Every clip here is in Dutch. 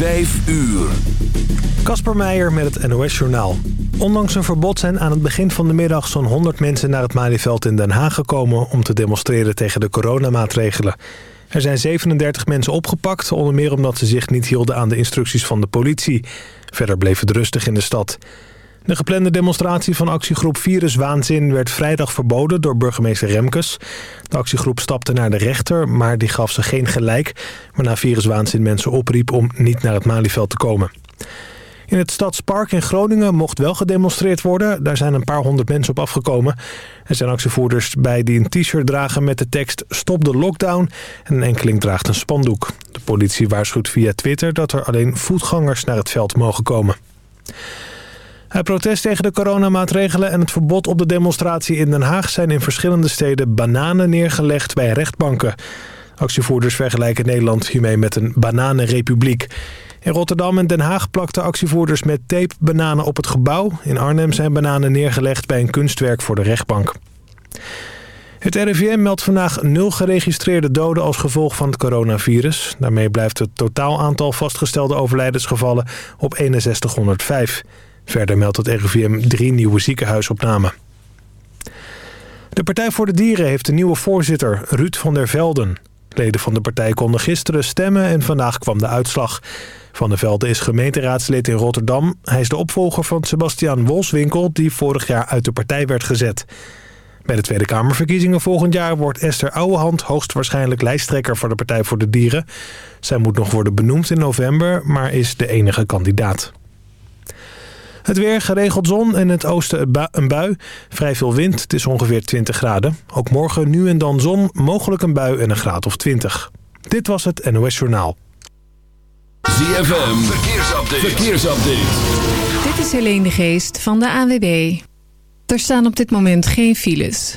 Vijf uur. Kasper Meijer met het NOS-journaal. Ondanks een verbod zijn aan het begin van de middag zo'n 100 mensen naar het Malieveld in Den Haag gekomen... om te demonstreren tegen de coronamaatregelen. Er zijn 37 mensen opgepakt, onder meer omdat ze zich niet hielden aan de instructies van de politie. Verder bleef het rustig in de stad. De geplande demonstratie van actiegroep Viruswaanzin werd vrijdag verboden door burgemeester Remkes. De actiegroep stapte naar de rechter, maar die gaf ze geen gelijk... waarna Viruswaanzin mensen opriep om niet naar het Malieveld te komen. In het Stadspark in Groningen mocht wel gedemonstreerd worden. Daar zijn een paar honderd mensen op afgekomen. Er zijn actievoerders bij die een t-shirt dragen met de tekst Stop de lockdown. En een enkeling draagt een spandoek. De politie waarschuwt via Twitter dat er alleen voetgangers naar het veld mogen komen. Uit protest tegen de coronamaatregelen en het verbod op de demonstratie in Den Haag... zijn in verschillende steden bananen neergelegd bij rechtbanken. Actievoerders vergelijken Nederland hiermee met een bananenrepubliek. In Rotterdam en Den Haag plakten actievoerders met tape bananen op het gebouw. In Arnhem zijn bananen neergelegd bij een kunstwerk voor de rechtbank. Het RIVM meldt vandaag nul geregistreerde doden als gevolg van het coronavirus. Daarmee blijft het totaal aantal vastgestelde overlijdensgevallen op 6105. Verder meldt het RIVM drie nieuwe ziekenhuisopnamen. De Partij voor de Dieren heeft een nieuwe voorzitter, Ruud van der Velden. Leden van de partij konden gisteren stemmen en vandaag kwam de uitslag. Van der Velde is gemeenteraadslid in Rotterdam. Hij is de opvolger van Sebastian Wolswinkel, die vorig jaar uit de partij werd gezet. Bij de Tweede Kamerverkiezingen volgend jaar wordt Esther Ouwehand hoogstwaarschijnlijk lijsttrekker voor de Partij voor de Dieren. Zij moet nog worden benoemd in november, maar is de enige kandidaat. Het weer, geregeld zon en in het oosten een bui. Vrij veel wind, het is ongeveer 20 graden. Ook morgen nu en dan zon, mogelijk een bui en een graad of 20. Dit was het NOS Journaal. ZFM, verkeersupdate. verkeersupdate. Dit is Helene de Geest van de AWB. Er staan op dit moment geen files.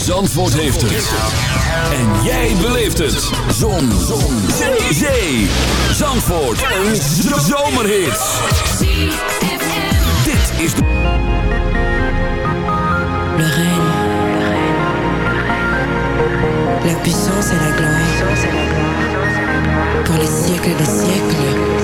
Zandvoort heeft het. En jij beleeft het. Zon. Zon. Zee. Zee. Zandvoort. Een zomerhit. Dit is de... Le règne. La puissance et la gloire. Pour les siècles des siècles.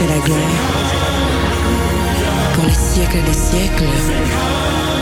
Et la gloire pour les siècles des siècles.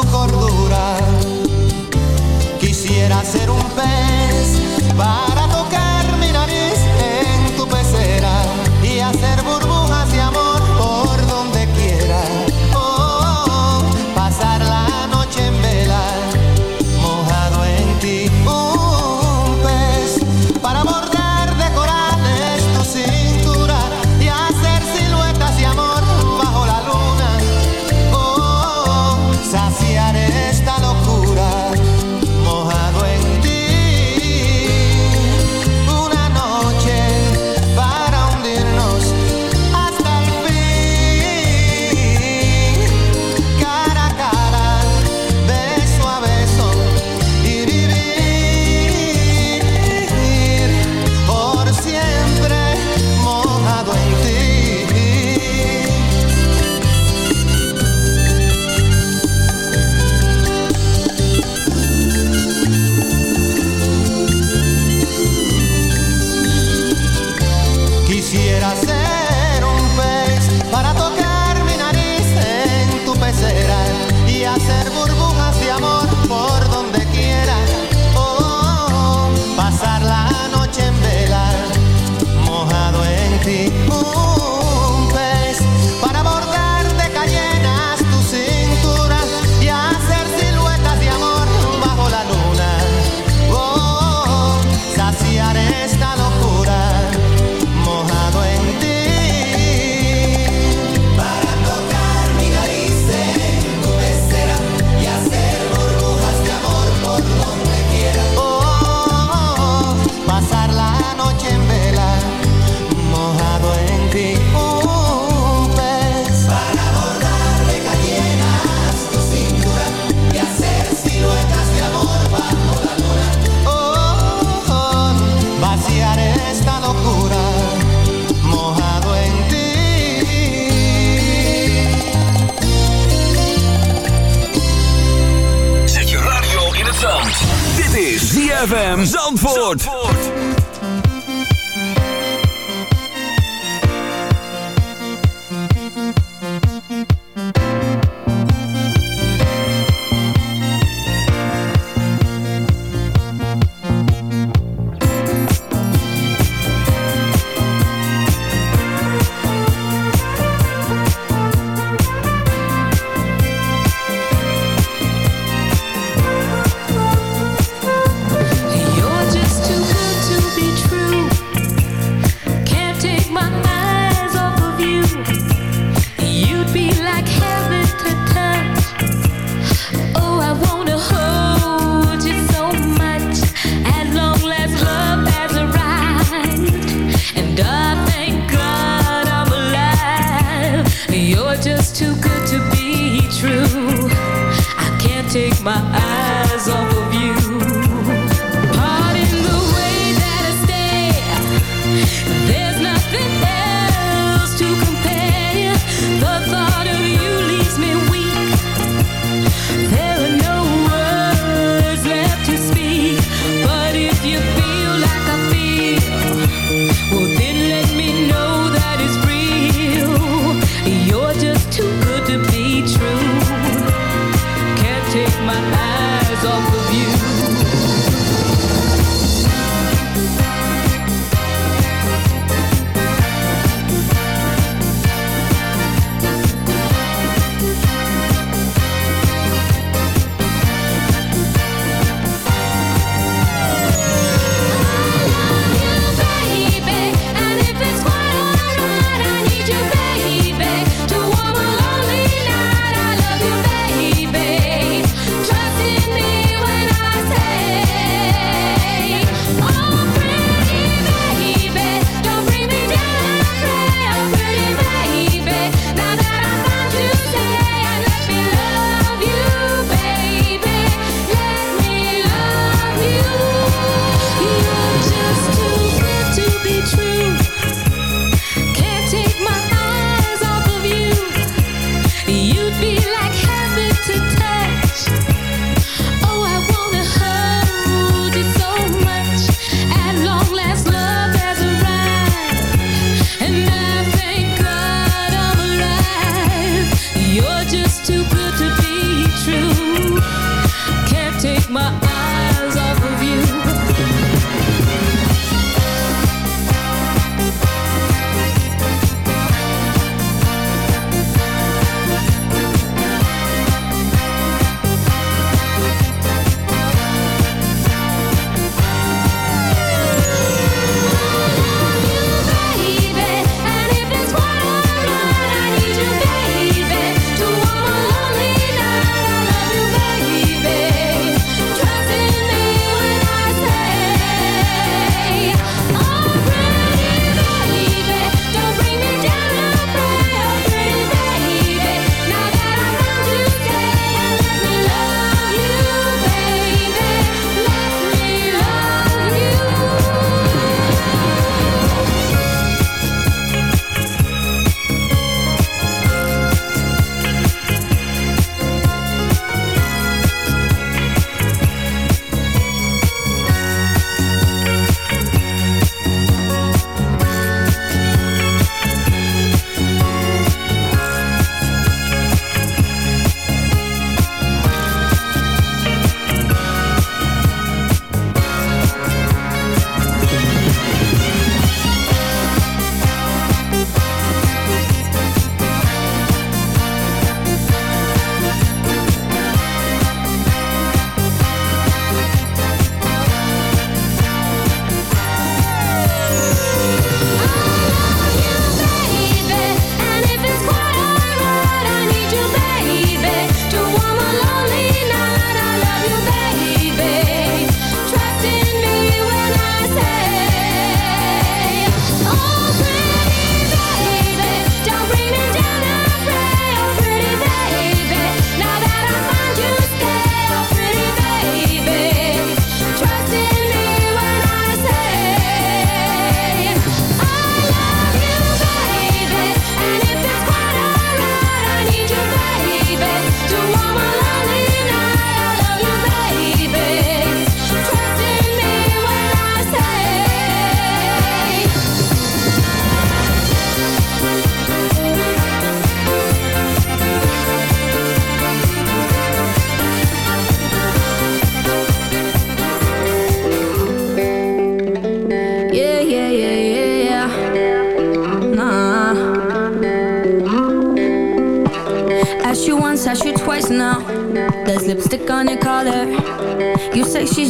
Su cordura. Quisiera ser un pez para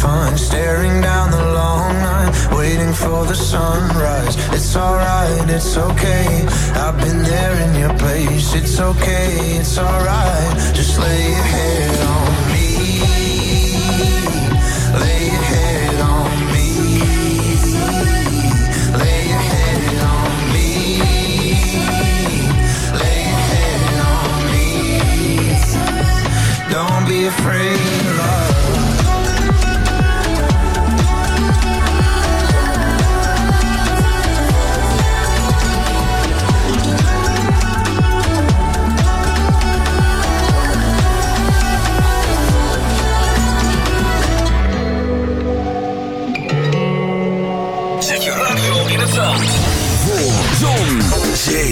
fun staring down the long night waiting for the sunrise. It's all right it's okay. I've been there in your place. It's okay it's all right just lay your head on me. Lay your head on me. Lay your head on me. Lay your head on me. Don't be afraid love.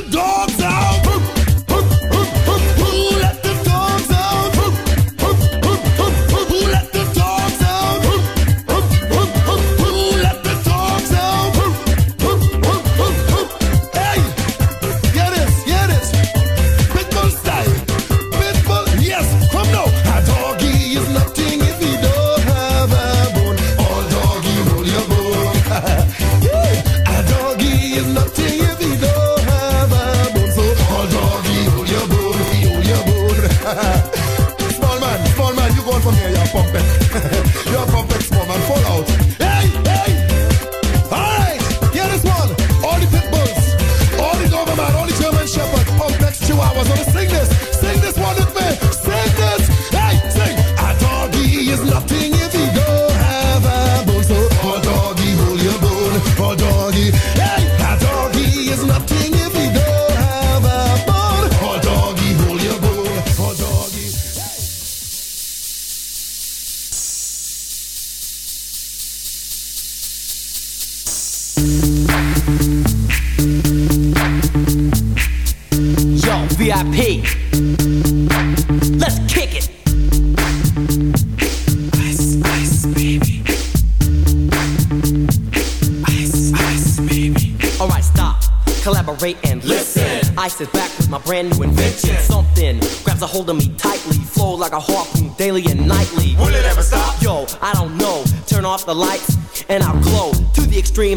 the door.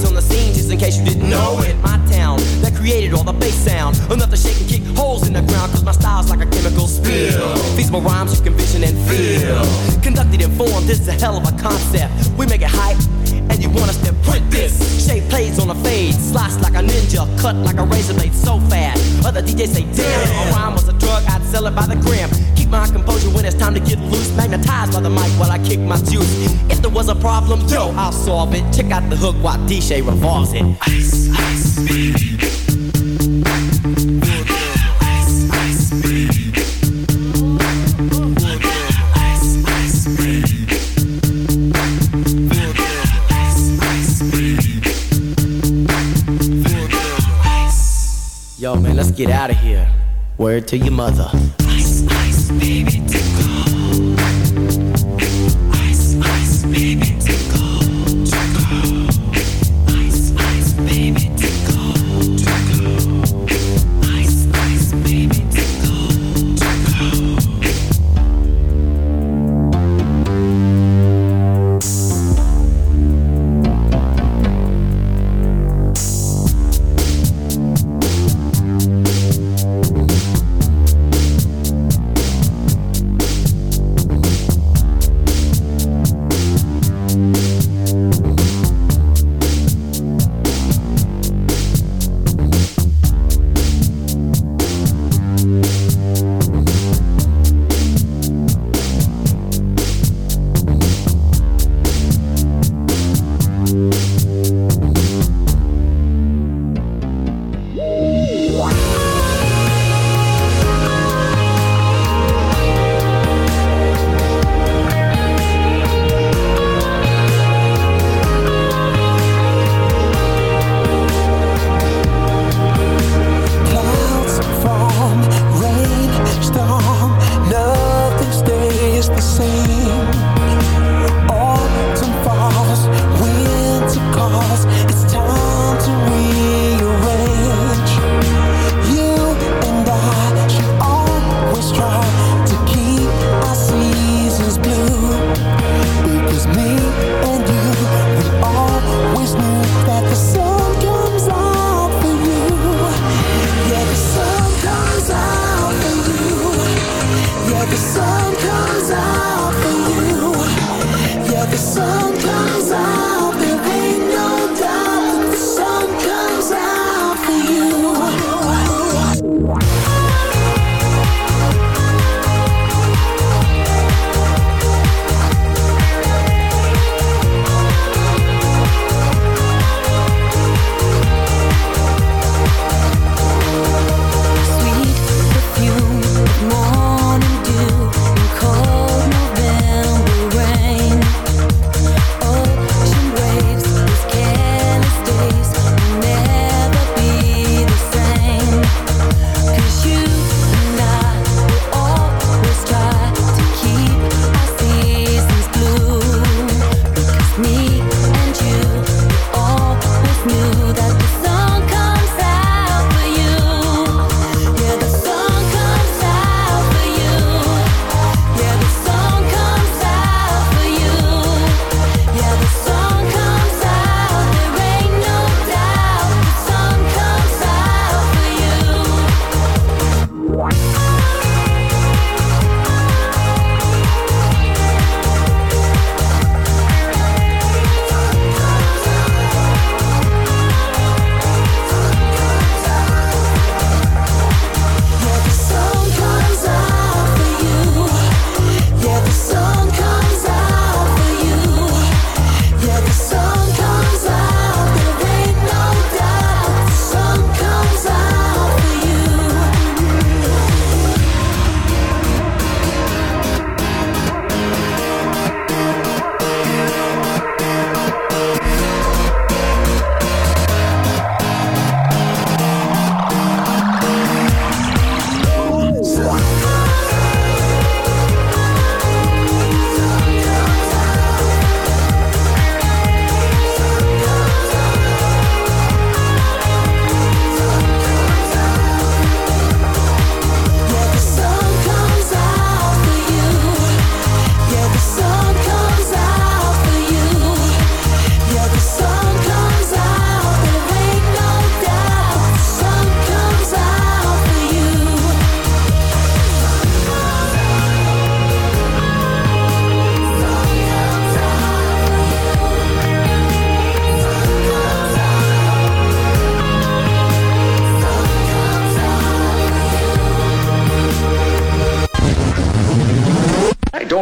on the scene, just in case you didn't know it. My town that created all the bass sound. Enough to shake and kick holes in the ground, cause my style's like a chemical spill. Feasible rhymes you can vision and feel. Conducted and formed, this is a hell of a concept. We make it hype, and you want us to print this. Shape plays on a fade, slice like a ninja, cut like a razor blade so fast. Other DJs say, damn, a rhyme was a drug, I'd sell it by the gram. Keep my composure when it's time to get loose. Magnetized by the mic while I kick my juice. If there was a problem, yo, I'll solve it. Check out the hook while DJ revolves it. Ice, ice, baby. Yo, man, let's get out of here. Word to your mother. Ice, ice, baby,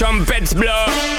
trumpets blow.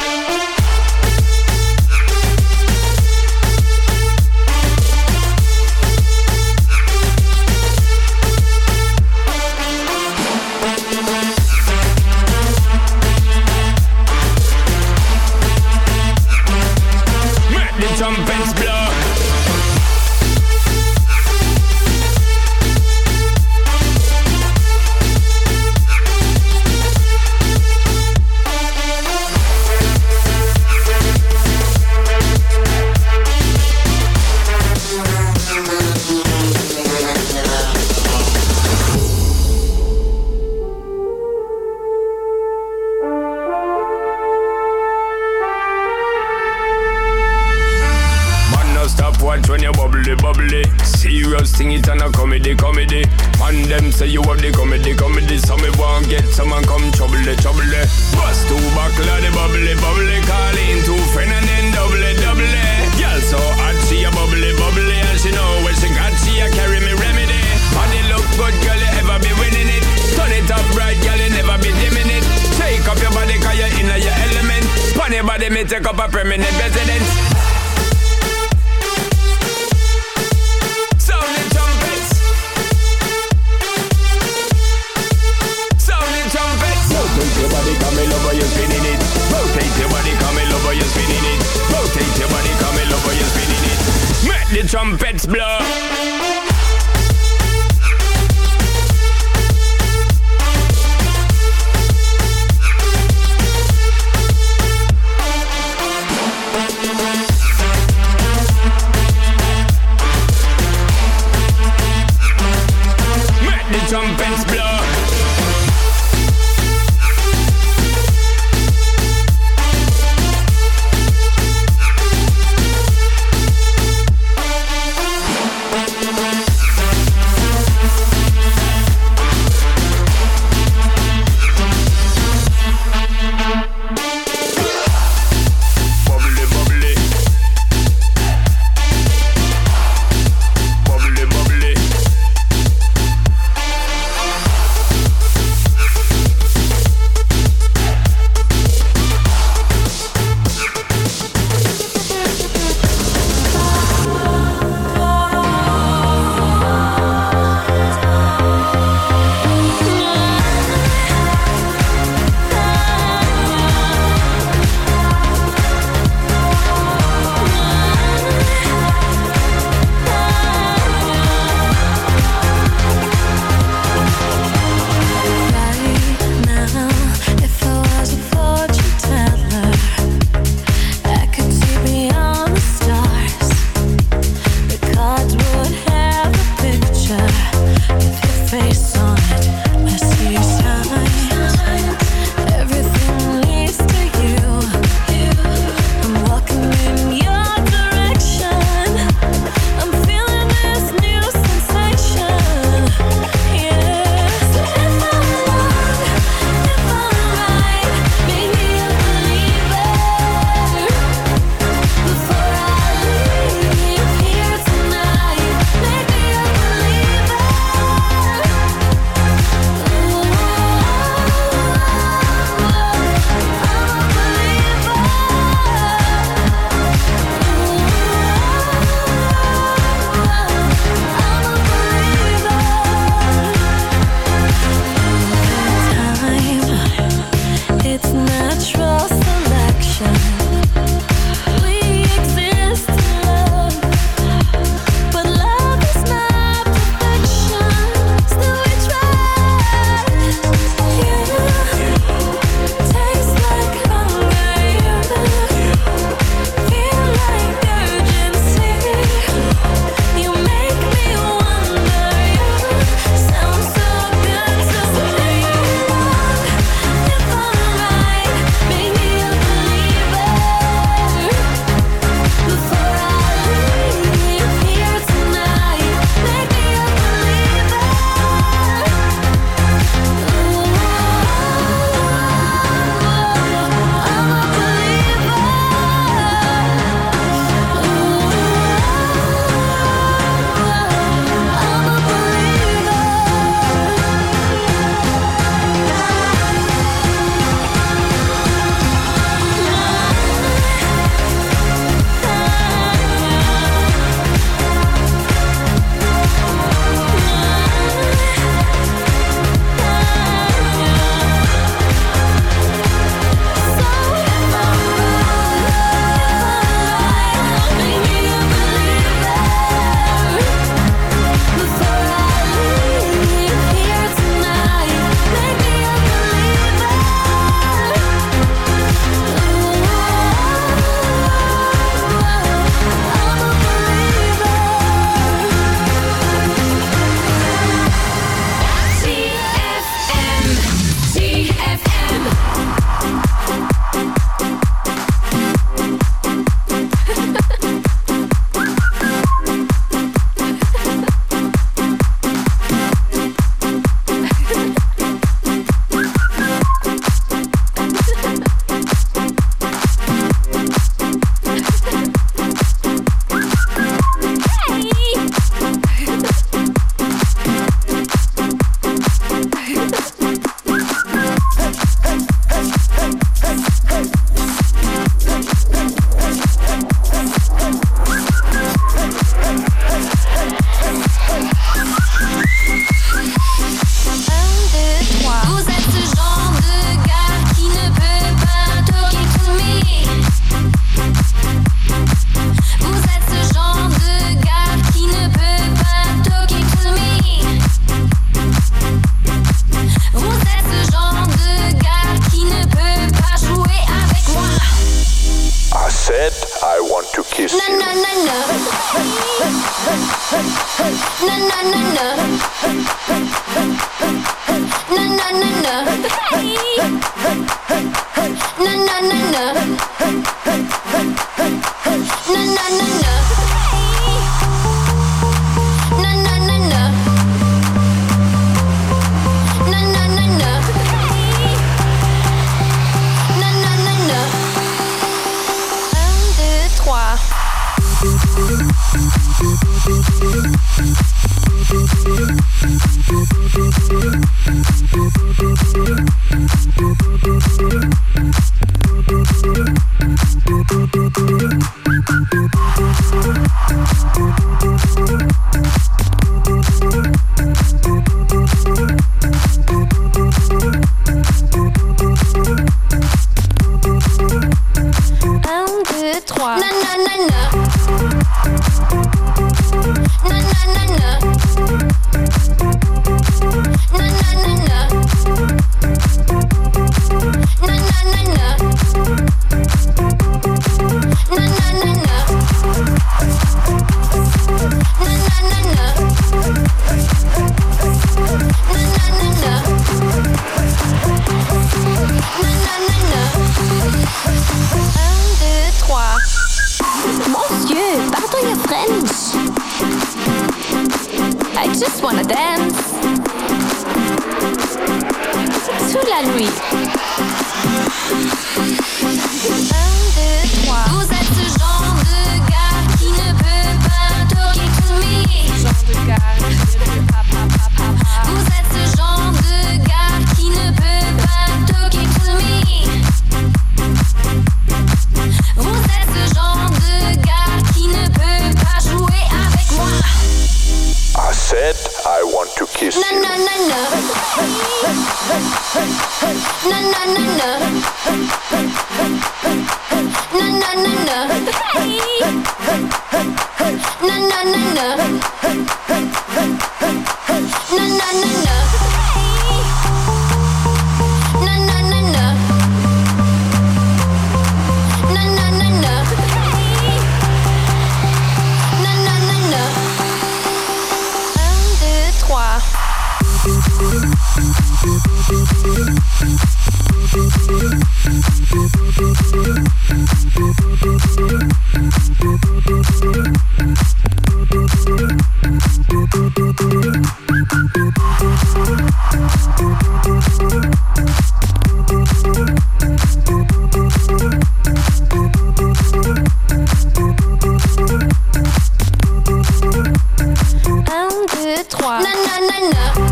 Na na na na.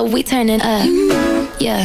So we turn it up. Yeah,